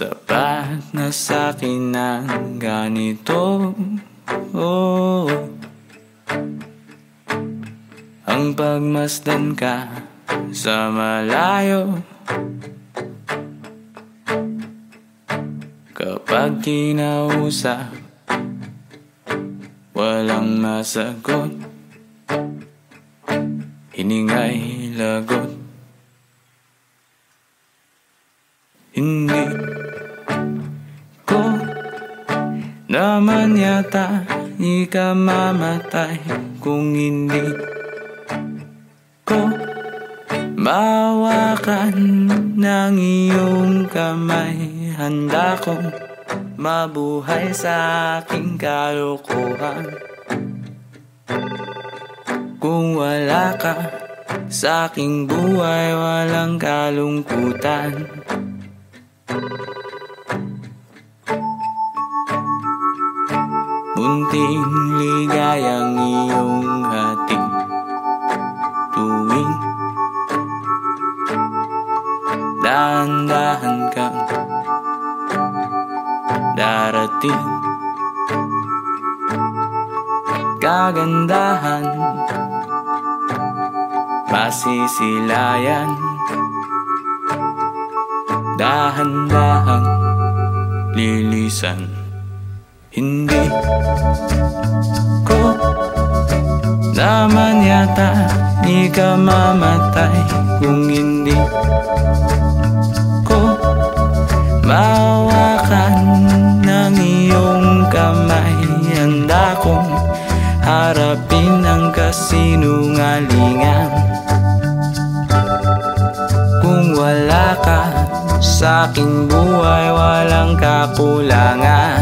Sapat na sa'kin ang ganito oh. Ang pagmasdan ka sa malayo. Kapag kinausap Walang masagot. Hiningay lagot. Hindi naman yata Ika mamatay kung hindi ko Mawakan ng iyong kamay. Handa kong mabuhay sa aking kalokohan Kung wala ka sa aking buhay walang kalungkutan Munting ligayang iyong hatid. Tuwing Dahan-dahan kang darating. Kagandahan Masisilayan. Dahan-dahan lilisan hindi ko naman yata Di ka mamatay kung hindi ko Mawakan ng iyong kamay. Handa kong harapin ang kasinungalingan. Kung wala ka sa aking buhay walang kakulangan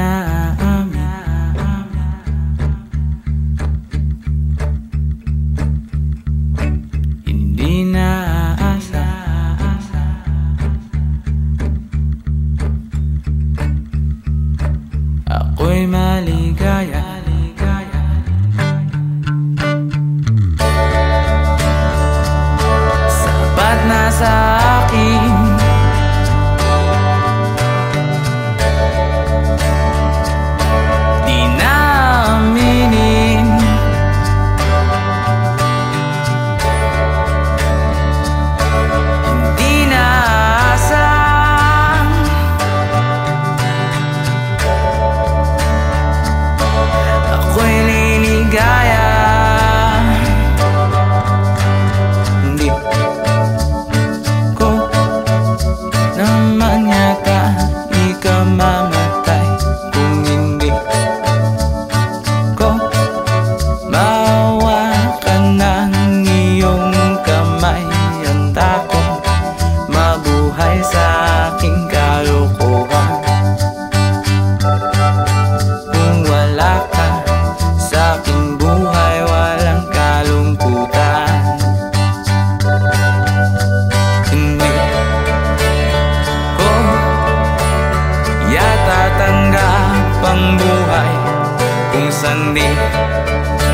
Hindi 你。